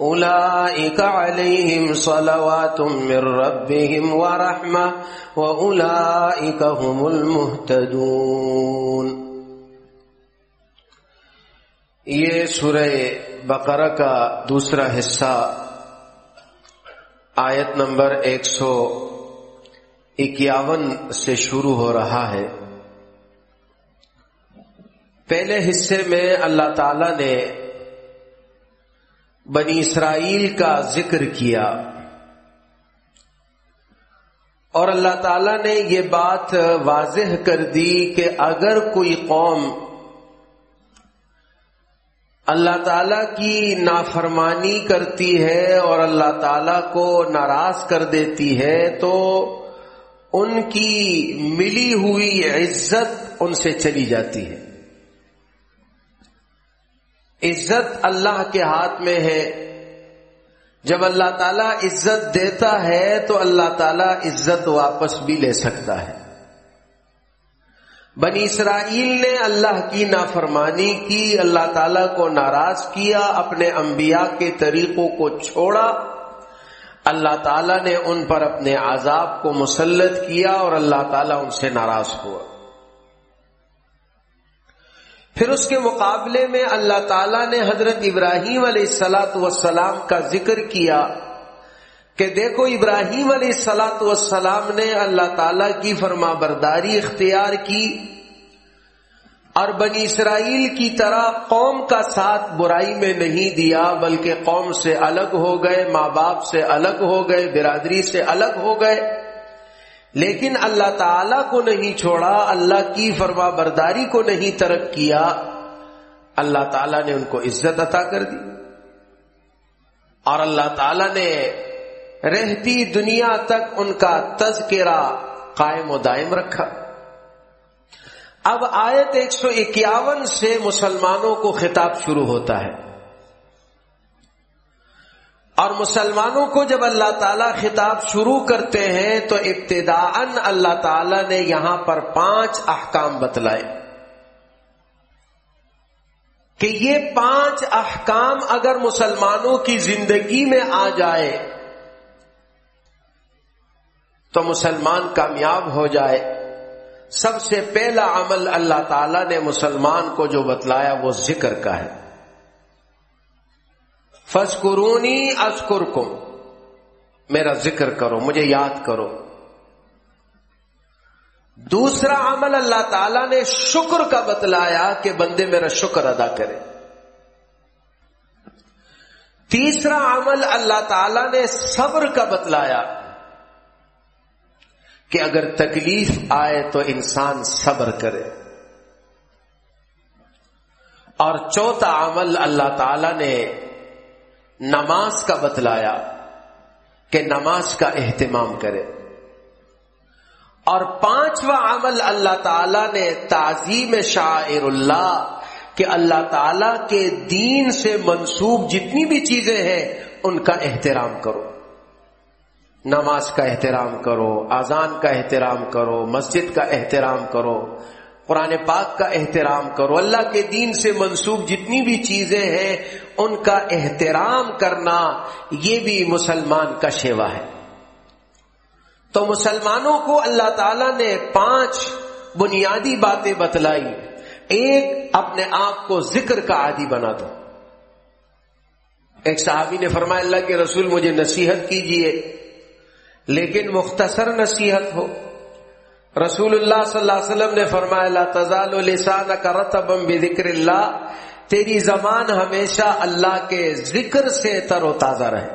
أولئك عليهم صلوات من ربهم ورحمة وأولئك هم المهتدون. یہ سورہ بقرہ کا دوسرا حصہ آیت نمبر ایک سو اکیاون سے شروع ہو رہا ہے۔ پہلے حصے میں اللہ تعالی نے بنی اسرائیل کا ذکر کیا۔ اور اللہ تعالی نے یہ بات واضح کر دی کہ اگر کوئی قوم اللہ تعالی کی نافرمانی کرتی ہے اور اللہ تعالی کو ناراض کر دیتی ہے تو ان کی ملی ہوئی عزت ان سے چلی جاتی ہے۔ عزت اللہ کے ہاتھ میں ہے۔ جب اللہ تعالیٰ عزت دیتا ہے تو اللہ تعالیٰ عزت واپس بھی لے سکتا ہے۔ بنی اسرائیل نے اللہ کی نافرمانی کی، اللہ تعالیٰ کو ناراض کیا، اپنے انبیاء کے طریقوں کو چھوڑا۔ اللہ تعالیٰ نے ان پر اپنے عذاب کو مسلط کیا اور اللہ تعالیٰ ان سے ناراض ہوا۔ پھر اس کے مقابلے میں اللہ تعالیٰ نے حضرت ابراہیم علیہ السلاۃ وسلام کا ذکر کیا کہ دیکھو ابراہیم علیہ السلاۃ وسلام نے اللہ تعالی کی فرما برداری اختیار کی اور بنی اسرائیل کی طرح قوم کا ساتھ برائی میں نہیں دیا، بلکہ قوم سے الگ ہو گئے، ماں باپ سے الگ ہو گئے، برادری سے الگ ہو گئے۔ لیکن اللہ تعالی کو نہیں چھوڑا، اللہ کی فرما برداری کو نہیں ترک کیا، اللہ تعالی نے ان کو عزت عطا کر دی۔ اور اللہ تعالی نے رہتی دنیا تک ان کا تذکرہ قائم و دائم رکھا۔ اب آیت ایک سو اکیاون سے مسلمانوں کو خطاب شروع ہوتا ہے۔ اور مسلمانوں کو جب اللہ تعالیٰ خطاب شروع کرتے ہیں تو ابتدا اللہ تعالیٰ نے یہاں پر پانچ احکام بتلائے کہ یہ پانچ احکام اگر مسلمانوں کی زندگی میں آ جائے تو مسلمان کامیاب ہو جائے۔ سب سے پہلا عمل اللہ تعالیٰ نے مسلمان کو جو بتلایا وہ ذکر کا ہے۔ فسکرونی ازکر میرا ذکر کرو، مجھے یاد کرو۔ دوسرا عمل اللہ تعالی نے شکر کا بتلایا کہ بندے میرا شکر ادا کرے۔ تیسرا عمل اللہ تعالی نے صبر کا بتلایا کہ اگر تکلیف آئے تو انسان صبر کرے۔ اور چوتھا عمل اللہ تعالی نے نماز کا بتلایا کہ نماز کا اہتمام کرے۔ اور پانچواں عمل اللہ تعالی نے تعظیم شاعر اللہ کہ اللہ تعالی کے دین سے منسوب جتنی بھی چیزیں ہیں، ان کا احترام کرو۔ نماز کا احترام کرو اذان کا احترام کرو، مسجد کا احترام کرو۔ قرآن پاک کا احترام کرو۔ اللہ کے دین سے منسوب جتنی بھی چیزیں ہیں، ان کا احترام کرنا یہ بھی مسلمان کا شیوا ہے۔ تو مسلمانوں کو اللہ تعالی نے پانچ بنیادی باتیں بتلائی۔ ایک، اپنے آپ کو ذکر کا عادی بنا دو۔ ایک صحابی نے فرمایا، اللہ کے رسول مجھے نصیحت کیجیے، لیکن مختصر نصیحت ہو۔ رسول اللہ صلی اللہ علیہ وسلم نے فرمایا، لا تزال لسان کا رتبم بذکر اللہ. تیری زبان ہمیشہ اللہ کے ذکر سے تر و تازہ رہے۔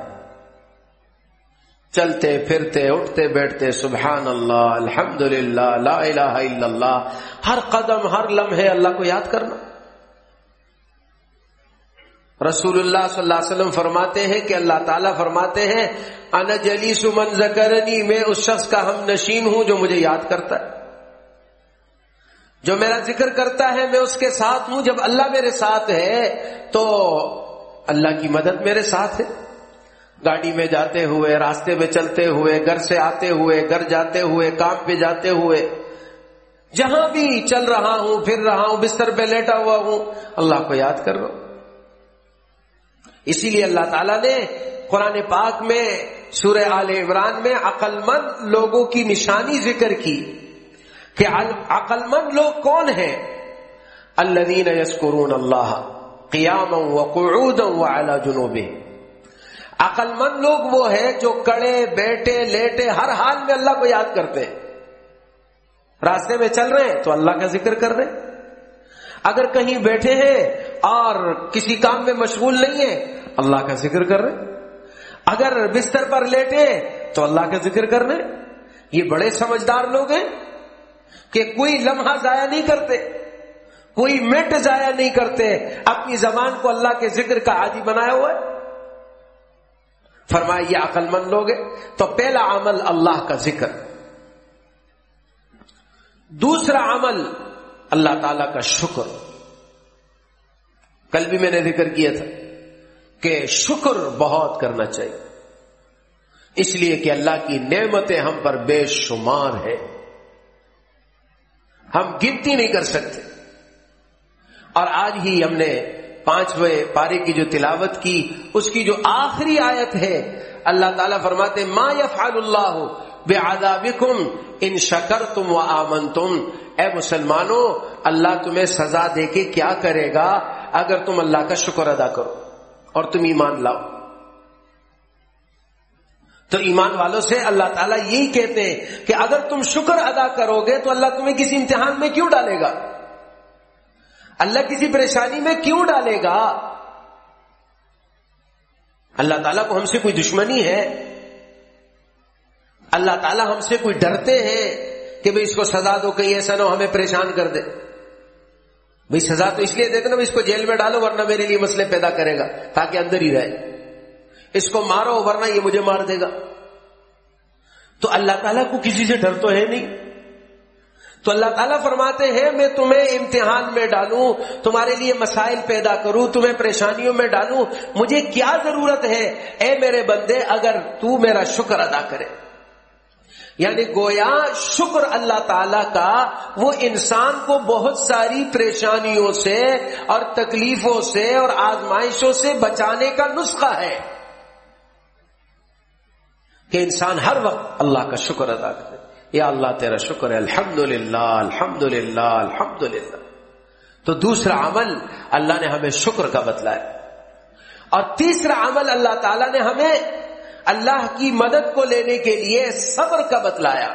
چلتے، پھرتے، اٹھتے، بیٹھتے سبحان اللہ الحمد للہ لا الہ الا اللہ، ہر قدم، ہر لمحے اللہ کو یاد کرنا۔ رسول اللہ صلی اللہ علیہ وسلم فرماتے ہیں کہ اللہ تعالیٰ فرماتے ہیں ان جلی سمن زکرنی میں اس شخص کا ہم نشین ہوں جو مجھے یاد کرتا ہے۔ جو میرا ذکر کرتا ہے، میں اس کے ساتھ ہوں۔ جب اللہ میرے ساتھ ہے، تو اللہ کی مدد میرے ساتھ ہے۔ گاڑی میں جاتے ہوئے، راستے میں چلتے ہوئے، گھر سے آتے ہوئے، گھر جاتے ہوئے، کام پہ جاتے ہوئے، جہاں بھی چل رہا ہوں، پھر رہا ہوں، بستر پہ لیٹا ہوا ہوں، اللہ کو یاد کر رہا ہوں۔ اسی لیے اللہ تعالیٰ نے قرآن پاک میں سورہ آل عمران میں عقل مند لوگوں کی نشانی ذکر کی کہ عقل مند لوگ کون ہیں؟ الذین یسکرون اللہ قیام و قعود و اعلی جنوب عقل مند لوگ وہ ہے جو کڑے بیٹھے لیٹے، ہر حال میں اللہ کو یاد کرتے ہیں۔ راستے میں چل رہے ہیں تو اللہ کا ذکر کر رہے اگر کہیں بیٹھے ہیں اور کسی کام میں مشغول نہیں ہے اللہ کا ذکر کر رہے اگر بستر پر لیٹے تو اللہ کا ذکر کر رہے یہ بڑے سمجھدار لوگ ہیں کہ کوئی لمحہ ضائع نہیں کرتے، کوئی منٹ ضائع نہیں کرتے۔ اپنی زبان کو اللہ کے ذکر کا عادی بنایا ہوا ہے۔ فرمایا یہ عقل مند لوگ ہیں۔ تو پہلا عمل اللہ کا ذکر۔ دوسرا عمل اللہ تعالی کا شکر۔ کل بھی میں نے ذکر کیا تھا کہ شکر بہت کرنا چاہیے۔ اس لیے کہ اللہ کی نعمتیں ہم پر بے شمار ہے ہم گنتی نہیں کر سکتے۔ اور آج ہی ہم نے پانچویں پارے کی جو تلاوت کی، اس کی جو آخری آیت ہے، اللہ تعالیٰ فرماتے ما یفعل اللہ بے آداب ان شکر تم و آمن تم اے مسلمانوں، اللہ تمہیں سزا دے کے کیا کرے گا اگر تم اللہ کا شکر ادا کرو اور تم ایمان لاؤ۔ تو ایمان والوں سے اللہ تعالیٰ یہی کہتے ہیں کہ اگر تم شکر ادا کرو گے تو اللہ تمہیں کسی امتحان میں کیوں ڈالے گا؟ اللہ کسی پریشانی میں کیوں ڈالے گا؟ اللہ تعالیٰ کو ہم سے کوئی دشمنی ہے؟ اللہ تعالیٰ ہم سے کوئی ڈرتے ہیں کہ بھئی اس کو سزا دو کہیں ایسا نہ ہو، ہمیں پریشان کر دے۔ بھئی سزا تو اس لیے دیتے نا اس کو جیل میں ڈالو ورنہ میرے لیے مسئلے پیدا کرے گا، تاکہ اندر ہی رہے۔ اس کو مارو ورنہ یہ مجھے مار دے گا۔ تو اللہ تعالیٰ کو کسی سے ڈر تو ہے نہیں۔ تو اللہ تعالیٰ فرماتے ہیں، میں تمہیں امتحان میں ڈالوں، تمہارے لیے مسائل پیدا کروں، تمہیں پریشانیوں میں ڈالوں۔ مجھے کیا ضرورت ہے؟ اے میرے بندے، اگر تو میرا شکر ادا کرے۔ یعنی گویا شکر اللہ تعالی کا وہ انسان کو بہت ساری پریشانیوں سے اور تکلیفوں سے اور آزمائشوں سے بچانے کا نسخہ ہے کہ انسان ہر وقت اللہ کا شکر ادا کرے۔ یا اللہ، تیرا شکر ہے۔ الحمد للہ الحمد للہ الحمد للہ تو دوسرا عمل اللہ نے ہمیں شکر کا بتلایا۔ اور تیسرا عمل اللہ تعالی نے ہمیں اللہ کی مدد کو لینے کے لیے صبر کا بتلایا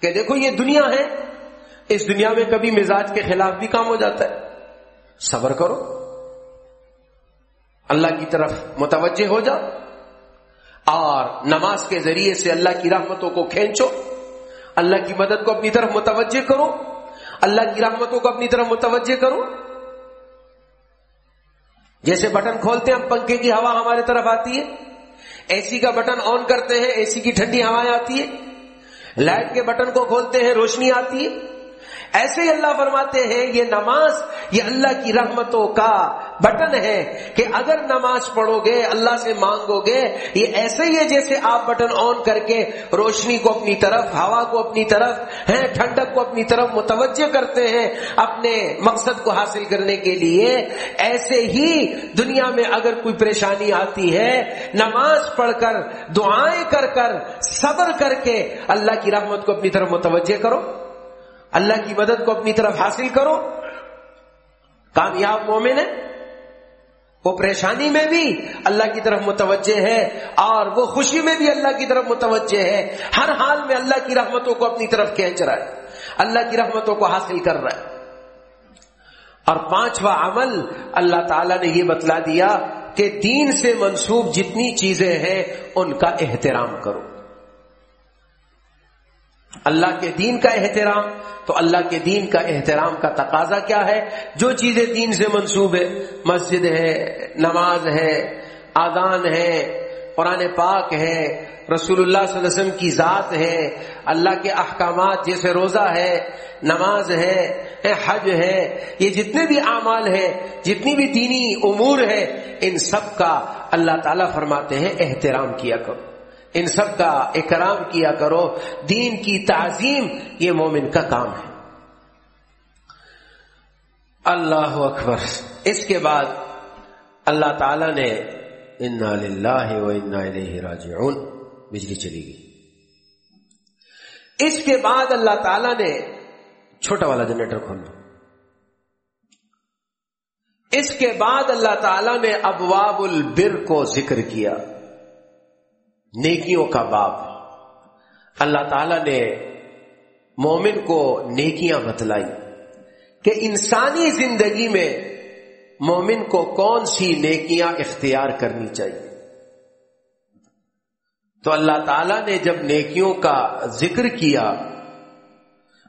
کہ دیکھو یہ دنیا ہے، اس دنیا میں کبھی مزاج کے خلاف بھی کام ہو جاتا ہے۔ صبر کرو۔ اللہ کی طرف متوجہ ہو جاؤ۔ اور نماز کے ذریعے سے اللہ کی رحمتوں کو کھینچو۔ اللہ کی مدد کو اپنی طرف متوجہ کرو۔ اللہ کی رحمتوں کو اپنی طرف متوجہ کرو۔ جیسے بٹن کھولتے ہیں پنکھے کی ہوا ہمارے طرف آتی ہے۔ اے سی کا بٹن آن کرتے ہیں اے سی کی ٹھنڈی ہوائیں آتی ہے لائٹ کے بٹن کو کھولتے ہیں، روشنی آتی ہے۔ ایسے ہی اللہ فرماتے ہیں، یہ نماز یہ اللہ کی رحمتوں کا بٹن ہے کہ اگر نماز پڑھو گے اللہ سے مانگو گے یہ ایسے ہی ہے جیسے آپ بٹن آن کر کے روشنی کو اپنی طرف، ہوا کو اپنی طرف، ہیں، ٹھنڈک کو اپنی طرف متوجہ کرتے ہیں اپنے مقصد کو حاصل کرنے کے لیے، ایسے ہی دنیا میں اگر کوئی پریشانی آتی ہے، نماز پڑھ کر، دعائیں کر کر، صبر کر کے اللہ کی رحمت کو اپنی طرف متوجہ کرو، اللہ کی مدد کو اپنی طرف حاصل کرو۔ کامیاب مومن ہے وہ پریشانی میں بھی اللہ کی طرف متوجہ ہے اور وہ خوشی میں بھی اللہ کی طرف متوجہ ہے۔ ہر حال میں اللہ کی رحمتوں کو اپنی طرف کھینچ رہا ہے۔ اللہ کی رحمتوں کو حاصل کر رہا ہے۔ اور پانچواں عمل اللہ تعالی نے یہ بتلا دیا کہ دین سے منسوب جتنی چیزیں ہیں، ان کا احترام کرو۔ اللہ کے دین کا احترام، تو اللہ کے دین کا احترام کا تقاضا کیا ہے؟ جو چیزیں دین سے منسوب ہے مسجد ہے، نماز ہے آدان ہے، قرآن پاک ہے، رسول اللہ صلی اللہ علیہ وسلم کی ذات ہے، اللہ کے احکامات جیسے روزہ ہے، نماز ہے حج ہے، یہ جتنے بھی اعمال ہیں، جتنی بھی دینی امور ہے ان سب کا اللہ تعالیٰ فرماتے ہیں احترام کیا کرو۔ ان سب کا اکرام کیا کرو۔ دین کی تعظیم یہ مومن کا کام ہے۔ اللہ اکبر۔ اس کے بعد اللہ تعالی نے انا للہ و انا الیہ راجعون۔ بجلی چلی گئی۔ اس کے بعد اللہ تعالی نے چھوٹا والا جنریٹر کھولنا۔ اس کے بعد اللہ تعالی نے ابواب البر کو ذکر کیا۔ نیکیوں کا باب اللہ تعالی نے مومن کو نیکیاں بتلائی کہ انسانی زندگی میں مومن کو کون سی نیکیاں اختیار کرنی چاہیے۔ تو اللہ تعالی نے جب نیکیوں کا ذکر کیا،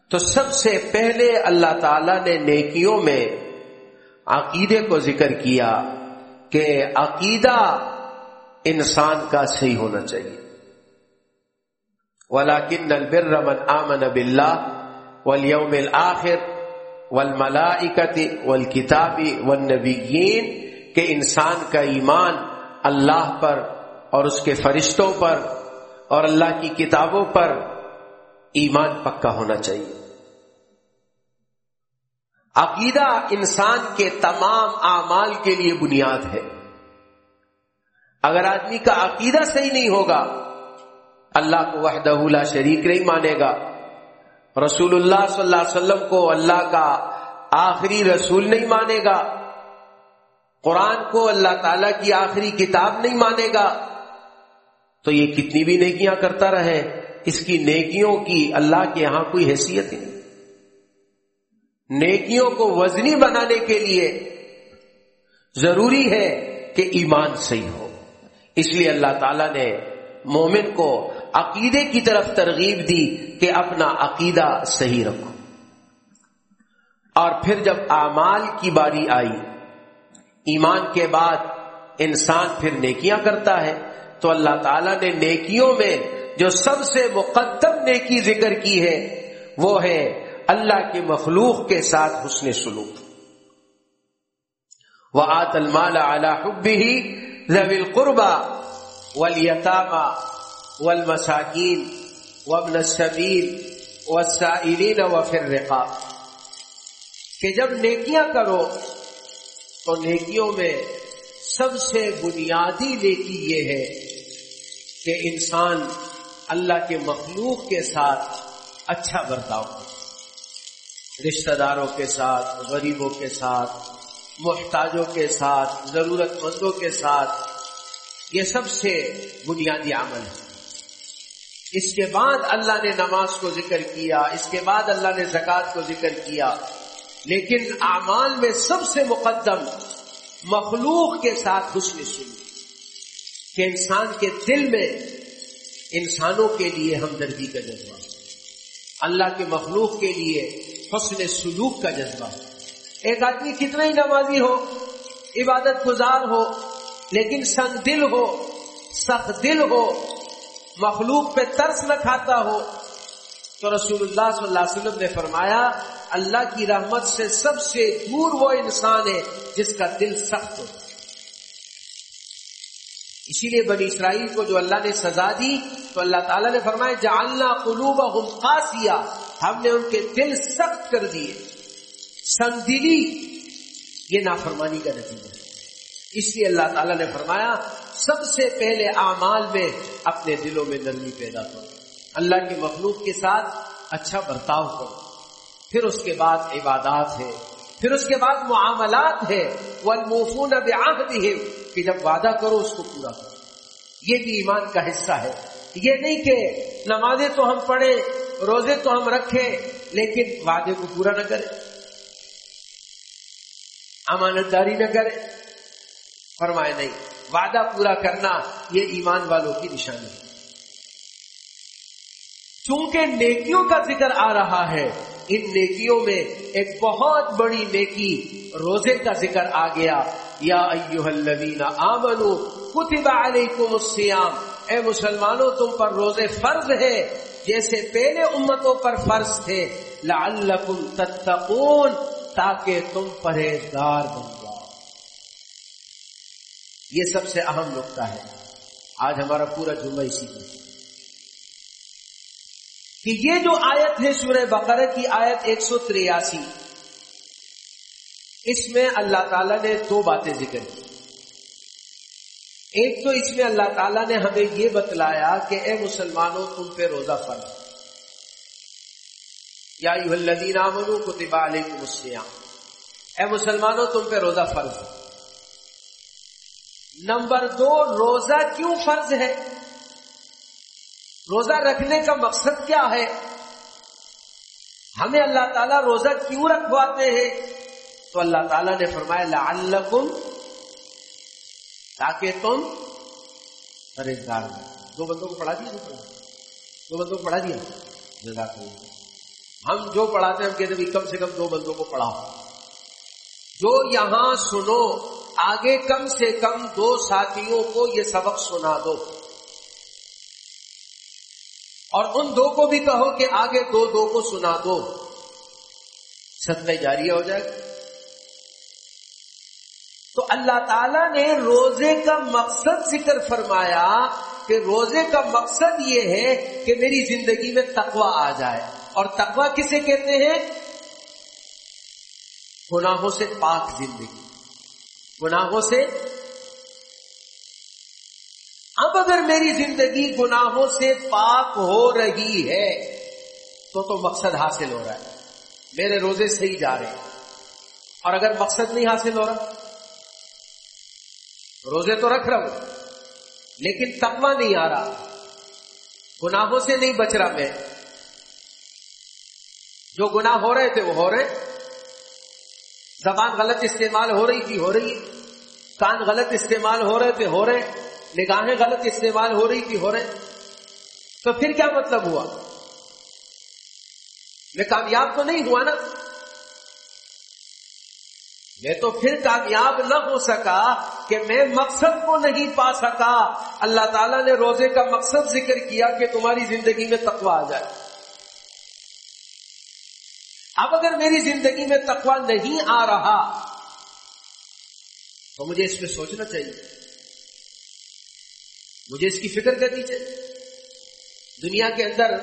تو سب سے پہلے اللہ تعالی نے نیکیوں میں عقیدے کو ذکر کیا کہ عقیدہ انسان کا صحیح ہونا چاہیے۔ ولاکن البر من آمن باللہ والیوم الآخر والملائکت والکتابی والنبیین کہ انسان کا ایمان اللہ پر اور اس کے فرشتوں پر اور اللہ کی کتابوں پر ایمان پکا ہونا چاہیے۔ عقیدہ انسان کے تمام اعمال کے لیے بنیاد ہے۔ اگر آدمی کا عقیدہ صحیح نہیں ہوگا، اللہ کو وحدہ لا شریک نہیں مانے گا۔ رسول اللہ صلی اللہ علیہ وسلم کو اللہ کا آخری رسول نہیں مانے گا۔ قرآن کو اللہ تعالی کی آخری کتاب نہیں مانے گا۔ تو یہ کتنی بھی نیکیاں کرتا رہے، اس کی نیکیوں کی اللہ کے یہاں کوئی حیثیت نہیں۔ نیکیوں کو وزنی بنانے کے لیے ضروری ہے کہ ایمان صحیح ہو۔ اس لیے اللہ تعالی نے مومن کو عقیدے کی طرف ترغیب دی کہ اپنا عقیدہ صحیح رکھو۔ اور پھر جب اعمال کی باری آئی، ایمان کے بعد انسان پھر نیکیاں کرتا ہے، تو اللہ تعالیٰ نے نیکیوں میں جو سب سے مقدم نیکی ذکر کی ہے، وہ ہے اللہ کے مخلوق کے ساتھ حسن سلوک۔ وہ آت المال حب ہی ذوی القربا والیتاما والمساکین وابن السبیل والسائلین وفی الرقاب کہ جب نیکیاں کرو تو نیکیوں میں سب سے بنیادی نیکی یہ ہے کہ انسان اللہ کے مخلوق کے ساتھ اچھا برتاؤ، رشتہ داروں کے ساتھ، غریبوں کے ساتھ محتاجوں کے ساتھ ضرورت مندوں کے ساتھ، یہ سب سے بنیادی عمل ہے۔ اس کے بعد اللہ نے نماز کو ذکر کیا، اس کے بعد اللہ نے زکوٰۃ کو ذکر کیا۔ لیکن اعمال میں سب سے مقدم مخلوق کے ساتھ حسن سنی کہ انسان کے دل میں انسانوں کے لیے ہمدردی کا جذبہ، اللہ کے مخلوق کے لیے حسن سلوک کا جذبہ۔ ایک آدمی کتنا ہی نمازی ہو، عبادت گزار ہو، لیکن سنگ دل ہو، سخت دل ہو، مخلوق پہ ترس نہ کھاتا ہو۔ تو رسول اللہ صلی اللہ علیہ وسلم نے فرمایا، اللہ کی رحمت سے سب سے دور وہ انسان ہے جس کا دل سخت ہو۔ اسی لیے بنی اسرائیل کو جو اللہ نے سزا دی، تو اللہ تعالیٰ نے فرمایا، جعلنا قلوبہم قاسیہ۔ ہم نے ان کے دل سخت کر دیے۔ سنگدلی یہ نافرمانی کا نتیجہ ہے۔ اس لیے اللہ تعالیٰ نے فرمایا، سب سے پہلے اعمال میں اپنے دلوں میں نرمی پیدا کرو۔ اللہ کے مخلوق کے ساتھ اچھا برتاؤ کرو۔ پھر اس کے بعد عبادات ہے۔ پھر اس کے بعد معاملات ہے۔ والموفون بعہدہم کہ جب وعدہ کرو، اس کو پورا کرو۔ یہ بھی ایمان کا حصہ ہے۔ یہ نہیں کہ نمازیں تو ہم پڑھیں، روزے تو ہم رکھیں، لیکن وعدے کو پورا نہ کریں۔ امانت داری نہ کریں فرمائے نہیں، وعدہ پورا کرنا یہ ایمان والوں کی نشانی ہے۔ چونکہ نیکیوں کا ذکر آ رہا ہے، ان نیکیوں میں ایک بہت بڑی نیکی روزے کا ذکر آ گیا۔ یا ایوہ الذین آمنو، کتب علیکم السیام اے مسلمانوں، تم پر روزے فرض ہے جیسے پہلے امتوں پر فرض تھے۔ لعلکم تتقون۔ تاکہ تم پرہیزگار بن جاؤ۔ یہ سب سے اہم نقطہ ہے۔ آج ہمارا پورا جمعہ اسی پر۔ کہ یہ جو آیت ہے سورہ بقرہ کی آیت ایک سو تریاسی، اس میں اللہ تعالیٰ نے دو باتیں ذکر کی۔ ایک تو اس میں اللہ تعالیٰ نے ہمیں یہ بتلایا کہ اے مسلمانوں، تم پہ روزہ فرض۔ یا الذین آمنوا کتب علیکم الصیام۔ اے مسلمانوں، تم پہ روزہ فرض ہے۔ نمبر دو، روزہ کیوں فرض ہے؟ روزہ رکھنے کا مقصد کیا ہے؟ ہمیں اللہ تعالیٰ روزہ کیوں رکھواتے ہیں؟ تو اللہ تعالیٰ نے فرمایا، لعلکم تاکہ تم پرہیزگار دو بندوں کو پڑھا دیا؟ دو بندوں کو پڑھا دیا؟ جزاک ہم جو پڑھاتے ہیں، ہم کہتے ہیں کم سے کم دو بندوں کو پڑھاؤ۔ جو یہاں سنو، آگے کم سے کم دو ساتھیوں کو یہ سبق سنا دو۔ اور ان دو کو بھی کہو کہ آگے دو دو کو سنا دو۔ ست میں جاری ہو جائے۔ گا تو اللہ تعالی نے روزے کا مقصد ذکر فرمایا کہ روزے کا مقصد یہ ہے کہ میری زندگی میں تقوی آ جائے۔ اور تقوی کسے کہتے ہیں؟ گناہوں سے پاک زندگی۔ گناہوں سے۔ اب اگر میری زندگی گناہوں سے پاک ہو رہی ہے، تو تو مقصد حاصل ہو رہا ہے۔ میرے روزے صحیح جا رہے ہیں۔ اور اگر مقصد نہیں حاصل ہو رہا، روزے تو رکھ رہا ہوں، لیکن تقوی نہیں آ رہا۔ گناہوں سے نہیں بچ رہا میں۔ جو گناہ ہو رہے تھے وہ ہو رہے۔ زبان غلط استعمال ہو رہی تھی، ہو رہی۔ کان غلط استعمال ہو رہے تھے، ہو رہے۔ نگاہیں غلط استعمال ہو رہی تھی، ہو رہے۔ تو پھر کیا مطلب ہوا؟ میں کامیاب تو نہیں ہوا نا۔ میں تو پھر کامیاب نہ ہو سکا کہ میں مقصد کو نہیں پا سکا۔ اللہ تعالیٰ نے روزے کا مقصد ذکر کیا کہ تمہاری زندگی میں تقوی آ جائے۔ اب اگر میری زندگی میں تقوی نہیں آ رہا تو مجھے اس پہ سوچنا چاہیے۔ مجھے اس کی فکر کرنی چاہیے۔ دنیا کے اندر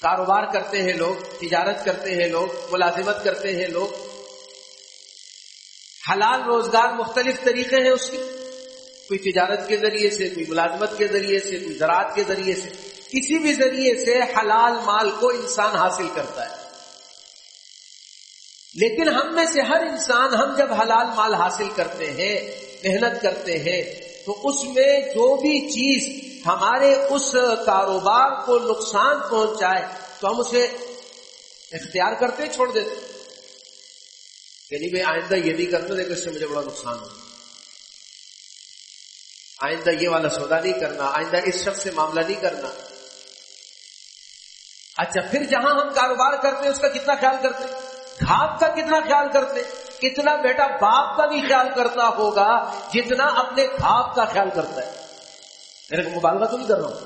کاروبار کرتے ہیں لوگ، تجارت کرتے ہیں لوگ، ملازمت کرتے ہیں لوگ۔ حلال روزگار مختلف طریقے ہیں اس کی کوئی تجارت کے ذریعے سے، کوئی ملازمت کے ذریعے سے، کوئی زراعت کے ذریعے سے۔ کسی بھی ذریعے سے حلال مال کو انسان حاصل کرتا ہے۔ لیکن ہم میں سے ہر انسان ہم جب حلال مال حاصل کرتے ہیں، محنت کرتے ہیں، تو اس میں جو بھی چیز ہمارے اس کاروبار کو نقصان پہنچائے، تو ہم اسے اختیار کرتے چھوڑ دیتے یعنی میں آئندہ یہ نہیں کرتا لیکن اس سے مجھے بڑا نقصان ہو آئندہ یہ والا سودا نہیں کرنا، آئندہ اس شخص سے معاملہ نہیں کرنا۔ اچھا پھر جہاں ہم کاروبار کرتے ہیں، اس کا کتنا خیال کرتے ہیں؟ گھاپ کا کتنا خیال کرتے اتنا بیٹا باپ کا بھی خیال کرتا ہوگا، جتنا اپنے گھاپ کا خیال کرتا ہے۔ میرے کو مبالغہ تو نہیں کر رہا ہوں۔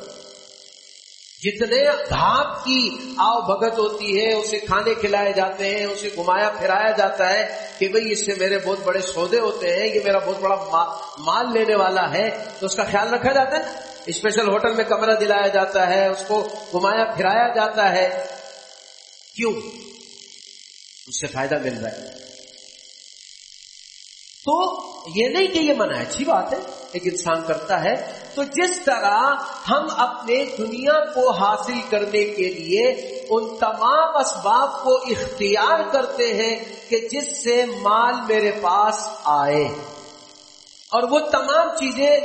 جتنے گھاپ کی آؤ بھگت ہوتی ہے، اسے کھانے کھلائے جاتے ہیں، اسے گھمایا پھرایا جاتا ہے کہ بھئی اس سے میرے بہت بڑے سودے ہوتے ہیں، یہ میرا بہت بڑا مال لینے والا ہے، تو اس کا خیال رکھا جاتا ہے۔ اسپیشل ہوٹل میں کمرہ دلایا جاتا ہے، اس کو گھمایا پھرایا جاتا ہے۔ کیوں؟ اس سے فائدہ مل رہا ہے۔ تو یہ نہیں کہ یہ منع اچھی بات ہے، ایک انسان کرتا ہے۔ تو جس طرح ہم اپنے دنیا کو حاصل کرنے کے لیے ان تمام اسباب کو اختیار کرتے ہیں کہ جس سے مال میرے پاس آئے۔ اور وہ تمام چیزیں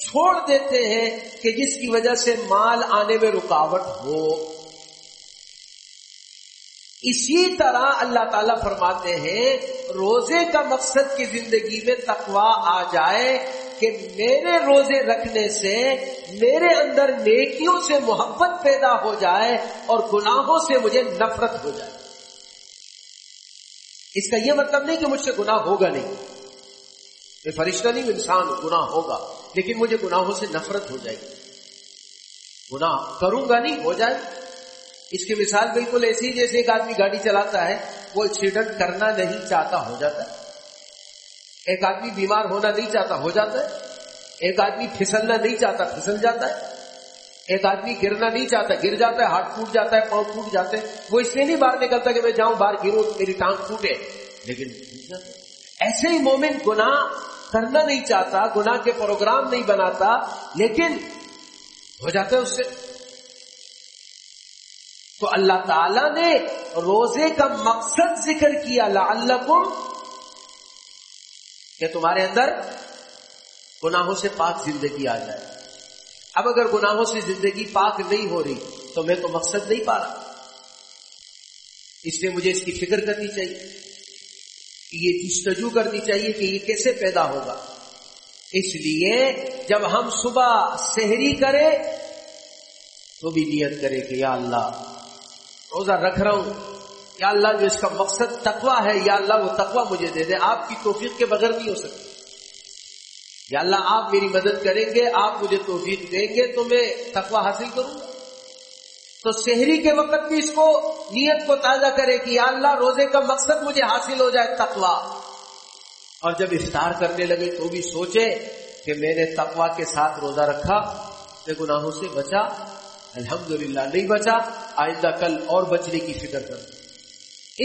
چھوڑ دیتے ہیں کہ جس کی وجہ سے مال آنے میں رکاوٹ ہو۔ اسی طرح اللہ تعالیٰ فرماتے ہیں، روزے کا مقصد کی زندگی میں تقوا آ جائے کہ میرے روزے رکھنے سے، میرے اندر نیکیوں سے محبت پیدا ہو جائے اور گناہوں سے مجھے نفرت ہو جائے۔ اس کا یہ مطلب نہیں کہ مجھ سے گناہ ہوگا نہیں۔ میں فرشتہ نہیں انسان گناہ ہوگا، لیکن مجھے گناہوں سے نفرت ہو جائے گی۔ گناہ کروں گا نہیں، ہو جائے۔ اس کی مثال بالکل ایسی جیسے ایک آدمی گاڑی چلاتا ہے، وہ ایکسیڈنٹ کرنا نہیں چاہتا، ہو جاتا ہے۔ ایک آدمی بیمار ہونا نہیں چاہتا، ہو جاتا ہے۔ ایک آدمی پھسلنا نہیں چاہتا، پھسل جاتا ہے۔ ایک آدمی گرنا نہیں چاہتا، گر جاتا ہے، ہاتھ ٹوٹ جاتا ہے، پاؤں ٹوٹ جاتے ہیں۔ وہ اس لیے نہیں باہر نکلتا کہ میں جاؤں، باہر گروں، میری ٹانگ ٹوٹے لیکن ایسے ہی مومن گناہ کرنا نہیں چاہتا، گناہ کے پروگرام نہیں بناتا، لیکن ہو جاتا ہے اس سے۔ تو اللہ تعالی نے روزے کا مقصد ذکر کیا، لعلکم کہ تمہارے اندر گناہوں سے پاک زندگی آ جائے۔ اب اگر گناہوں سے زندگی پاک نہیں ہو رہی، تو میں تو مقصد نہیں پا رہا۔ اس لیے مجھے اس کی فکر کرنی چاہیے یہ جستجو کرنی چاہیے کہ یہ کیسے پیدا ہوگا۔ اس لیے جب ہم صبح سحری کرے تو بھی نیت کرے کہ یا اللہ روزہ رکھ رہا ہوں۔ یا اللہ جو اس کا مقصد تقوا ہے، یا اللہ وہ تقوا مجھے دے دے۔ آپ کی توفیق کے بغیر نہیں ہو سکتی یا اللہ آپ میری مدد کریں گے، آپ مجھے توفیق دیں گے تو میں تقوا حاصل کروں۔ گا تو شہری کے وقت بھی اس کو نیت کو تازہ کرے کہ یا اللہ روزے کا مقصد مجھے حاصل ہو جائے تقوا اور جب افطار کرنے لگے تو بھی سوچے کہ میں نے تقوا کے ساتھ روزہ رکھا، میں گناہوں سے بچا۔ الحمدللہ نہیں بچا آئندہ کل اور بچنے کی فکر کر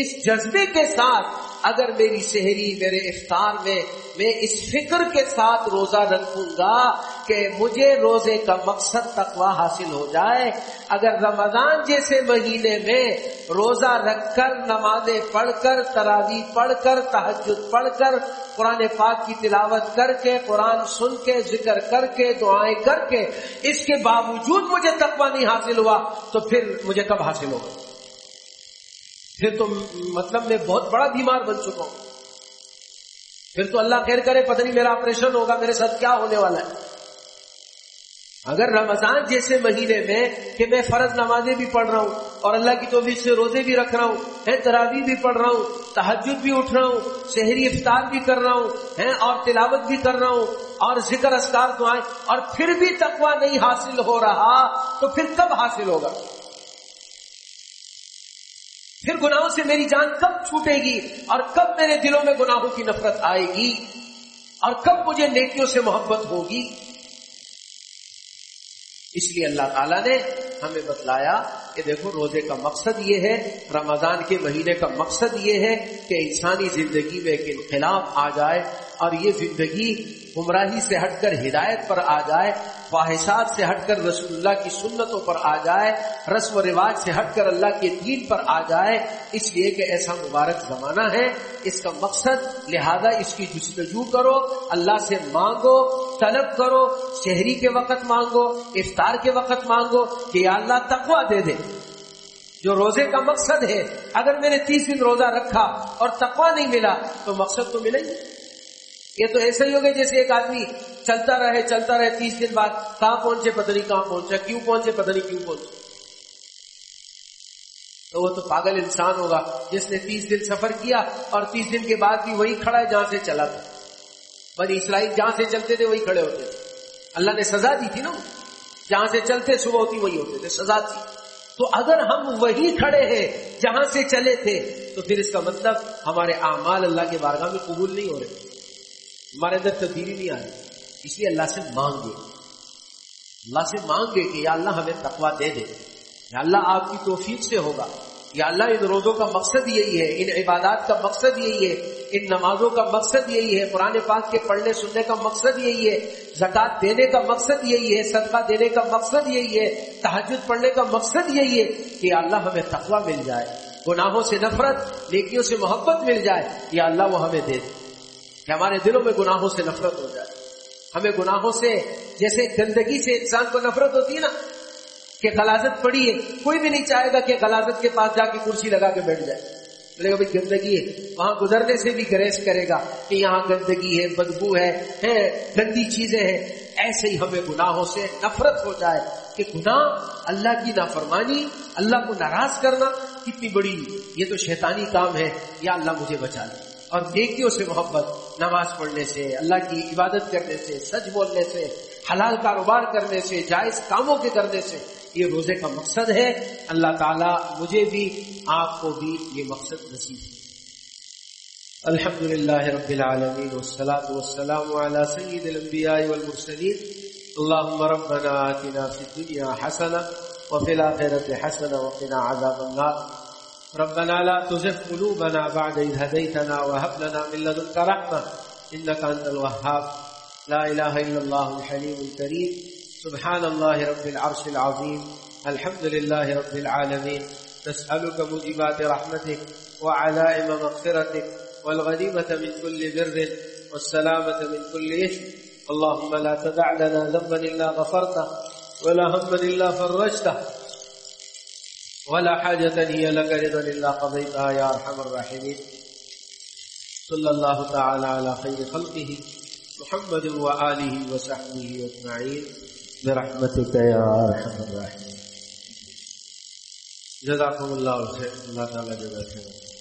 اس جذبے کے ساتھ اگر میری شہری میرے افطار میں میں اس فکر کے ساتھ روزہ رکھوں گا کہ مجھے روزے کا مقصد تقوا حاصل ہو جائے، اگر رمضان جیسے مہینے میں روزہ رکھ کر نمازیں پڑھ کر تراوی پڑھ کر تحجد پڑھ کر، قرآن پاک کی تلاوت کر کے، قرآن سن کے، ذکر کر کے، دعائیں کر کے، اس کے باوجود مجھے تقوا نہیں حاصل ہوا، تو پھر مجھے کب حاصل ہوگا؟ پھر تو مطلب میں بہت بڑا بیمار بن چکا ہوں۔ پھر تو اللہ خیر کرے، پتہ نہیں میرا آپریشن ہوگا، میرے ساتھ کیا ہونے والا ہے۔ اگر رمضان جیسے مہینے میں کہ میں فرض نمازیں بھی پڑھ رہا ہوں اور اللہ کی توفیق سے روزے بھی رکھ رہا ہوں تراوی بھی پڑھ رہا ہوں تحجد بھی اٹھ رہا ہوں، شہری افطار بھی کر رہا ہوں اور تلاوت بھی کر رہا ہوں، اور ذکر اسکار دعائیں، اور پھر بھی تقوی نہیں حاصل ہو رہا، تو پھر کب حاصل ہوگا؟ پھر گناہوں سے میری جان کب چھوٹے گی اور کب میرے دلوں میں گناہوں کی نفرت آئے گی اور کب مجھے نیکیوں سے محبت ہوگی؟ اس لیے اللہ تعالیٰ نے ہمیں بتلایا کہ دیکھو، روزے کا مقصد یہ ہے، رمضان کے مہینے کا مقصد یہ ہے کہ انسانی زندگی میں ایک انقلاب آ جائے اور یہ زندگی گمراہی سے ہٹ کر ہدایت پر آ جائے، خواہشات سے ہٹ کر رسول اللہ کی سنتوں پر آ جائے، رسم و رواج سے ہٹ کر اللہ کے دین پر آ جائے، اس لیے کہ ایسا مبارک زمانہ ہے۔ اس کا مقصد، لہذا اس کی جستجو کرو، اللہ سے مانگو، طلب کرو، شہری کے وقت مانگو، افطار کے وقت مانگو کہ یا اللہ تقوی دے دے۔ جو روزے کا مقصد ہے، اگر میں نے تیس دن روزہ رکھا اور تقوی نہیں ملا، تو مقصد تو ملے گی۔ یہ تو ایسا ہی ہوگا جیسے ایک آدمی چلتا رہے چلتا رہے، تیس دن بعد کہاں پہنچے؟ پتہ نہیں کہاں پہنچا، کیوں پہنچے؟ پتہ نہیں کیوں پہنچے تو وہ تو پاگل انسان ہوگا۔ جس نے تیس دن سفر کیا اور تیس دن کے بعد بھی وہی کھڑا ہے جہاں سے چلا تھا۔ بنی اسرائیل جہاں سے چلتے تھے وہی کھڑے ہوتے تھے۔ اللہ نے سزا دی تھی نا جہاں سے چلتے صبح ہوتی وہی ہوتے تھے، سزا تھی۔ تو اگر ہم وہی کھڑے ہیں جہاں سے چلے تھے، تو پھر اس کا مطلب ہمارے اعمال اللہ کے بارگاہ میں قبول نہیں ہو رہے۔ ہمارے اندر تبدیلی نہیں آ رہی۔ اس لیے اللہ سے مانگے اللہ سے مانگے کہ یا اللہ ہمیں تقوا دے دے۔ یا اللہ آپ کی توفیق سے ہوگا۔ یا اللہ ان روزوں کا مقصد یہی ہے، ان عبادات کا مقصد یہی ہے، ان نمازوں کا مقصد یہی ہے، قرآن پاک کے پڑھنے سننے کا مقصد یہی ہے زکات دینے کا مقصد یہی ہے، صدقہ دینے کا مقصد یہی ہے تحجد پڑھنے کا مقصد یہی ہے کہ اللہ ہمیں تقوی مل جائے۔ گناہوں سے نفرت، نیکیوں سے محبت مل جائے۔ یا اللہ وہ ہمیں دے دے۔ کہ ہمارے دلوں میں گناہوں سے نفرت ہو جائے۔ ہمیں گناہوں سے، جیسے گندگی سے انسان کو نفرت ہوتی ہے نا، کہ غلازت پڑی ہے، کوئی بھی نہیں چاہے گا کہ غلازت کے پاس جا کے کرسی لگا کے بیٹھ جائے۔ بولے گا بھائی گندگی ہے۔ وہاں گزرنے سے بھی گریز کرے گا کہ یہاں گندگی ہے، بدبو ہے گندی چیزیں ہیں۔ ایسے ہی ہمیں گناہوں سے نفرت ہو جائے کہ گناہ، اللہ کی نافرمانی، اللہ کو ناراض کرنا کتنی بڑی، یہ تو شیطانی کام ہے، یا اللہ مجھے بچا لے۔ اور نیکیوں سے محبت، نماز پڑھنے سے، اللہ کی عبادت کرنے سے، سچ بولنے سے، حلال کاروبار کرنے سے، جائز کاموں کے کرنے سے، یہ روزے کا مقصد ہے۔ اللہ تعالیٰ مجھے بھی، آپ کو بھی یہ مقصد نصیب ہے۔ الحمد للہ رب العالمین، والصلاة والسلام على سید الانبیاء والمرسلین۔ اللهم ربنا آتنا في الدنيا حسنة وفي الآخرة حسنة وقنا عذاب النار۔ ربنا لا تزغ قلوبنا بعد إذ هديتنا وهب لنا من لدنك رحمة إنك أنت الوهاب. لا إله إلا الله الحليم الكريم. سبحان الله رب العرش العظيم. الحمد لله رب العالمين. نسألك موجبات رحمتك وعلائم مغفرتك والغنيمة من كل بر والسلامة من كل إثم. اللهم لا تدع لنا ذنبا إلا غفرته ولا هما إلا فرجته. ولا حاجة هي لك رضا إلا قضيتها يا أرحم الراحمين. صلى الله تعالى على خير خلقه، محمد وآله وصحبه أجمعين. برحمتك يا أرحم الراحمين. جزاكم الله خير الله تعالى جزاكم